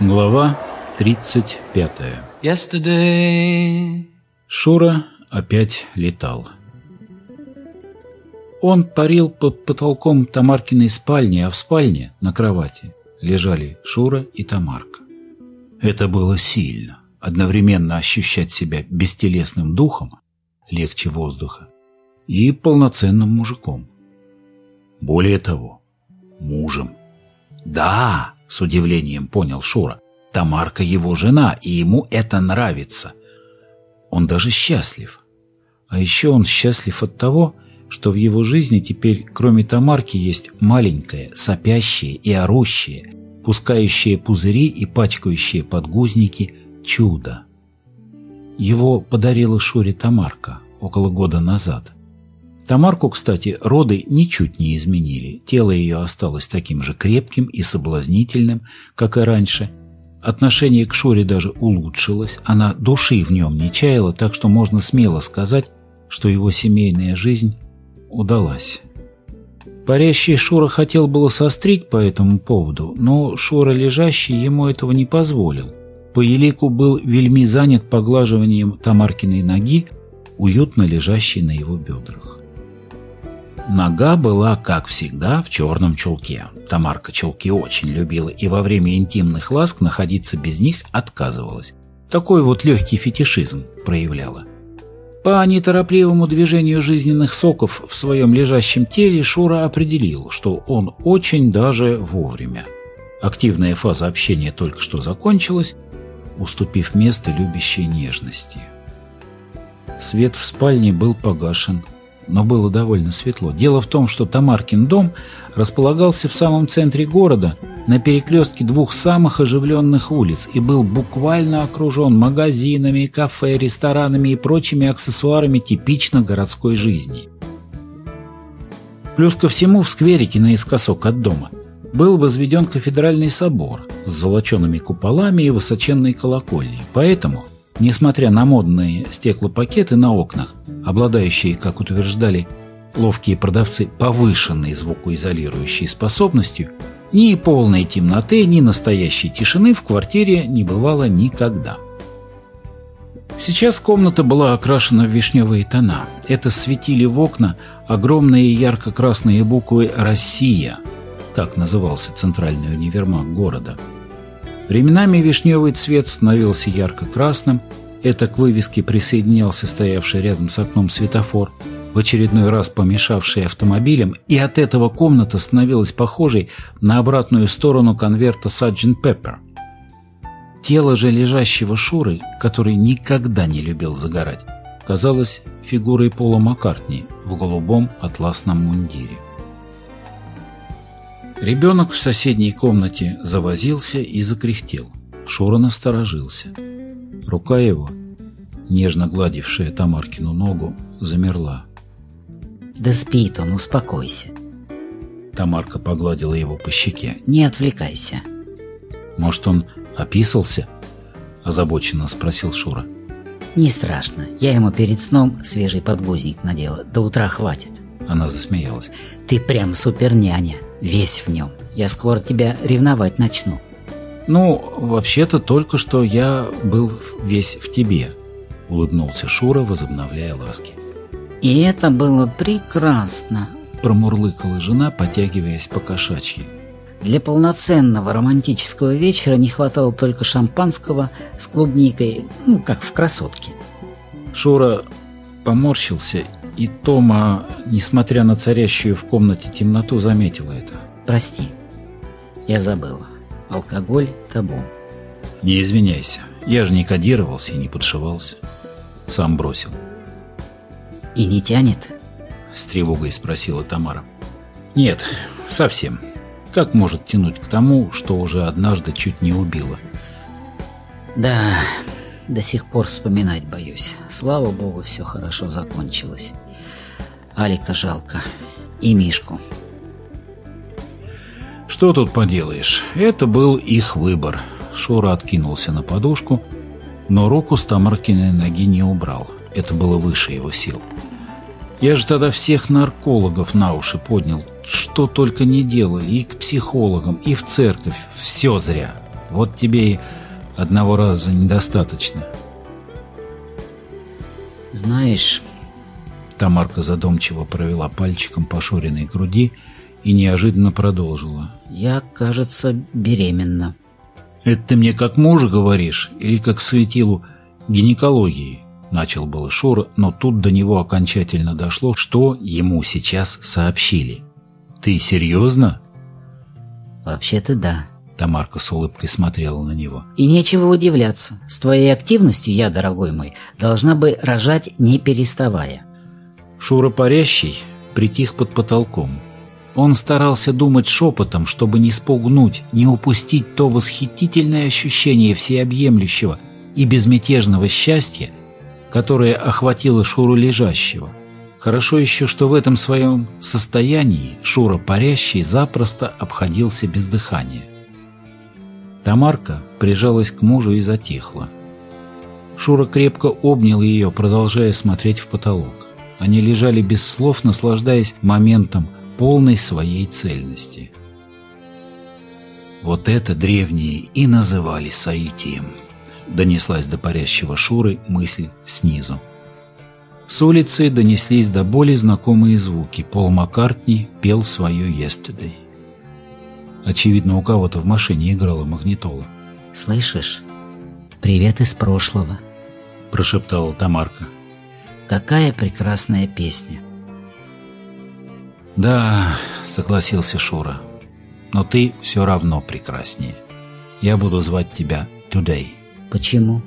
Глава 35 Yesterday. Шура опять летал. Он парил под потолком Тамаркиной спальни, а в спальне, на кровати, лежали Шура и Тамарка. Это было сильно. Одновременно ощущать себя бестелесным духом, легче воздуха, и полноценным мужиком. Более того, мужем. Да, с удивлением понял Шура. Тамарка его жена, и ему это нравится. Он даже счастлив. А еще он счастлив от того, что в его жизни теперь, кроме Тамарки, есть маленькое, сопящее и орущее, пускающее пузыри и пачкающее подгузники чудо. Его подарила Шуре Тамарка около года назад – Тамарку, кстати, роды ничуть не изменили. Тело ее осталось таким же крепким и соблазнительным, как и раньше. Отношение к Шуре даже улучшилось, она души в нем не чаяла, так что можно смело сказать, что его семейная жизнь удалась. Парящий Шура хотел было сострить по этому поводу, но Шура лежащий ему этого не позволил. По елику был вельми занят поглаживанием Тамаркиной ноги, уютно лежащей на его бедрах. Нога была, как всегда, в черном чулке. Тамарка чулки очень любила и во время интимных ласк находиться без них отказывалась. Такой вот легкий фетишизм проявляла. По неторопливому движению жизненных соков в своем лежащем теле Шура определил, что он очень даже вовремя. Активная фаза общения только что закончилась, уступив место любящей нежности. Свет в спальне был погашен, но было довольно светло. Дело в том, что Тамаркин дом располагался в самом центре города, на перекрестке двух самых оживленных улиц и был буквально окружен магазинами, кафе, ресторанами и прочими аксессуарами типично городской жизни. Плюс ко всему в скверике наискосок от дома был возведен кафедральный собор с золочеными куполами и высоченной колокольней, поэтому – Несмотря на модные стеклопакеты на окнах, обладающие, как утверждали ловкие продавцы, повышенной звукоизолирующей способностью, ни полной темноты, ни настоящей тишины в квартире не бывало никогда. Сейчас комната была окрашена в вишневые тона. Это светили в окна огромные ярко-красные буквы «Россия», так назывался центральный универмаг города – Временами вишневый цвет становился ярко-красным, это к вывеске присоединялся стоявший рядом с окном светофор, в очередной раз помешавший автомобилем, и от этого комната становилась похожей на обратную сторону конверта Sgt. Pepper. Тело же лежащего Шуры, который никогда не любил загорать, казалось фигурой Пола Маккартни в голубом атласном мундире. Ребенок в соседней комнате завозился и закряхтел. Шура насторожился. Рука его, нежно гладившая Тамаркину ногу, замерла. «Да спит он, успокойся». Тамарка погладила его по щеке. «Не отвлекайся». «Может, он описался?» Озабоченно спросил Шура. «Не страшно. Я ему перед сном свежий подгузник надела. До утра хватит». Она засмеялась. «Ты прям супер няня весь в нем. Я скоро тебя ревновать начну». «Ну, вообще-то только что я был весь в тебе», — улыбнулся Шура, возобновляя ласки. «И это было прекрасно», — промурлыкала жена, потягиваясь по кошачьи. Для полноценного романтического вечера не хватало только шампанского с клубникой, ну, как в «Красотке». Шура поморщился и Тома, несмотря на царящую в комнате темноту, заметила это. «Прости, я забыла. Алкоголь – табу». «Не извиняйся. Я же не кодировался и не подшивался. Сам бросил». «И не тянет?» – с тревогой спросила Тамара. «Нет, совсем. Как может тянуть к тому, что уже однажды чуть не убило?» «Да, до сих пор вспоминать боюсь. Слава богу, все хорошо закончилось. Алика жалко. И Мишку. Что тут поделаешь? Это был их выбор. Шура откинулся на подушку, но руку с Тамаркиной ноги не убрал. Это было выше его сил. Я же тогда всех наркологов на уши поднял. Что только не делали, и к психологам, и в церковь. Все зря. Вот тебе и одного раза недостаточно. Знаешь, Тамарка задумчиво провела пальчиком по Шуриной груди и неожиданно продолжила. я, кажется, беременна. «Это ты мне как мужа говоришь или как светилу гинекологии?» Начал было Шура, но тут до него окончательно дошло, что ему сейчас сообщили. «Ты серьезно?» Вообще-то да. Тамарка с улыбкой смотрела на него. И нечего удивляться. С твоей активностью я, дорогой мой, должна бы рожать не переставая. Шура Парящий притих под потолком. Он старался думать шепотом, чтобы не спугнуть, не упустить то восхитительное ощущение всеобъемлющего и безмятежного счастья, которое охватило Шуру лежащего. Хорошо еще, что в этом своем состоянии Шура Парящий запросто обходился без дыхания. Тамарка прижалась к мужу и затихла. Шура крепко обнял ее, продолжая смотреть в потолок. Они лежали без слов, наслаждаясь моментом полной своей цельности. Вот это древние и называли Саитием. Донеслась до парящего Шуры мысль снизу. С улицы донеслись до боли знакомые звуки. Пол Маккартни пел свою «Yesterday». Очевидно, у кого-то в машине играла магнитола. Слышишь? Привет из прошлого. Прошептала Тамарка. Какая прекрасная песня. Да, согласился Шура. Но ты все равно прекраснее. Я буду звать тебя Today. Почему?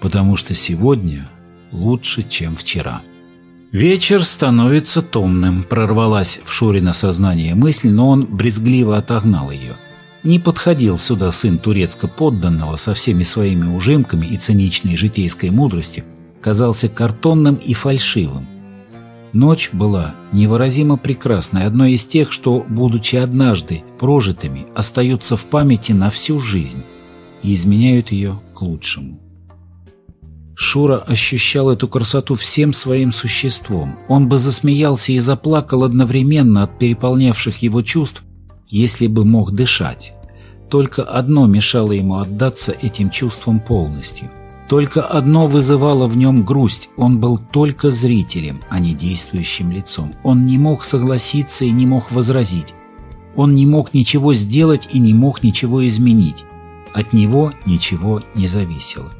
Потому что сегодня лучше, чем вчера. Вечер становится томным, прорвалась в Шурина сознание мысль, но он брезгливо отогнал ее. Не подходил сюда сын турецко-подданного со всеми своими ужимками и циничной житейской мудростью, казался картонным и фальшивым. Ночь была невыразимо прекрасной, одной из тех, что, будучи однажды прожитыми, остаются в памяти на всю жизнь и изменяют ее к лучшему. Шура ощущал эту красоту всем своим существом. Он бы засмеялся и заплакал одновременно от переполнявших его чувств, если бы мог дышать. Только одно мешало ему отдаться этим чувствам полностью. Только одно вызывало в нем грусть. Он был только зрителем, а не действующим лицом. Он не мог согласиться и не мог возразить. Он не мог ничего сделать и не мог ничего изменить. От него ничего не зависело.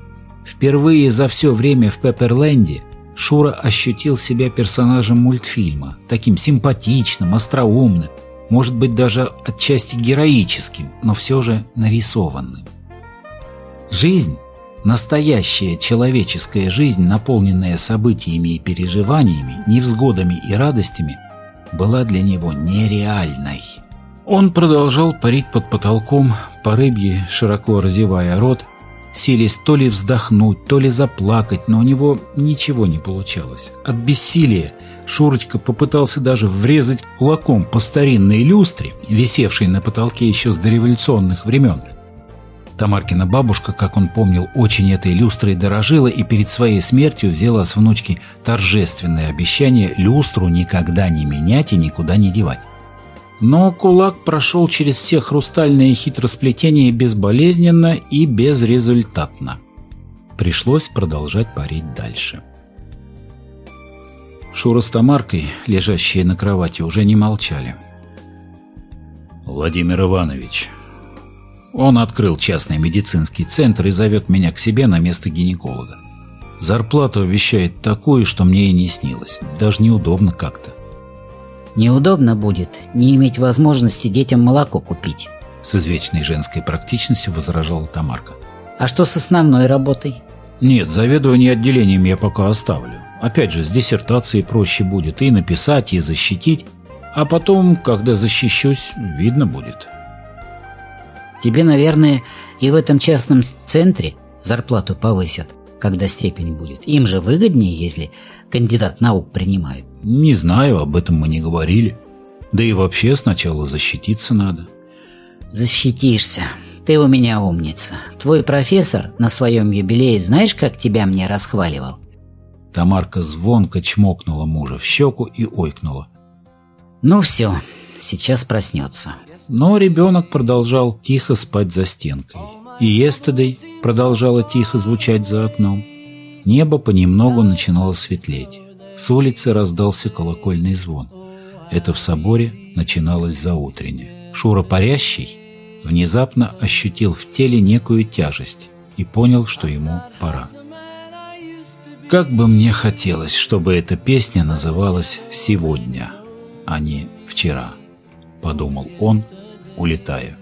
Впервые за все время в Пепперленде Шура ощутил себя персонажем мультфильма, таким симпатичным, остроумным, может быть даже отчасти героическим, но все же нарисованным. Жизнь, настоящая человеческая жизнь, наполненная событиями и переживаниями, невзгодами и радостями, была для него нереальной. Он продолжал парить под потолком, по рыбье, широко разевая рот, силясь то ли вздохнуть, то ли заплакать, но у него ничего не получалось. От бессилия Шурочка попытался даже врезать кулаком по старинной люстре, висевшей на потолке еще с дореволюционных времен. Тамаркина бабушка, как он помнил, очень этой люстрой дорожила и перед своей смертью взяла с внучки торжественное обещание люстру никогда не менять и никуда не девать. Но кулак прошел через все хрустальные хитросплетения безболезненно и безрезультатно. Пришлось продолжать парить дальше. Шура с Тамаркой, лежащие на кровати, уже не молчали. «Владимир Иванович, он открыл частный медицинский центр и зовет меня к себе на место гинеколога. Зарплату обещает такую, что мне и не снилось. Даже неудобно как-то. Неудобно будет не иметь возможности детям молоко купить. С извечной женской практичностью возражала Тамарка. А что с основной работой? Нет, заведование отделением я пока оставлю. Опять же, с диссертацией проще будет и написать, и защитить. А потом, когда защищусь, видно будет. Тебе, наверное, и в этом частном центре зарплату повысят, когда степень будет. Им же выгоднее, если кандидат наук принимает. Не знаю, об этом мы не говорили. Да и вообще сначала защититься надо. Защитишься. Ты у меня умница. Твой профессор на своем юбилее знаешь, как тебя мне расхваливал? Тамарка звонко чмокнула мужа в щеку и ойкнула. Ну все, сейчас проснется. Но ребенок продолжал тихо спать за стенкой. И «Естедей» продолжало тихо звучать за окном. Небо понемногу начинало светлеть. С улицы раздался колокольный звон. Это в соборе начиналось заутренне. Шура Парящий внезапно ощутил в теле некую тяжесть и понял, что ему пора. Как бы мне хотелось, чтобы эта песня называлась «Сегодня», а не «Вчера», — подумал он, улетая.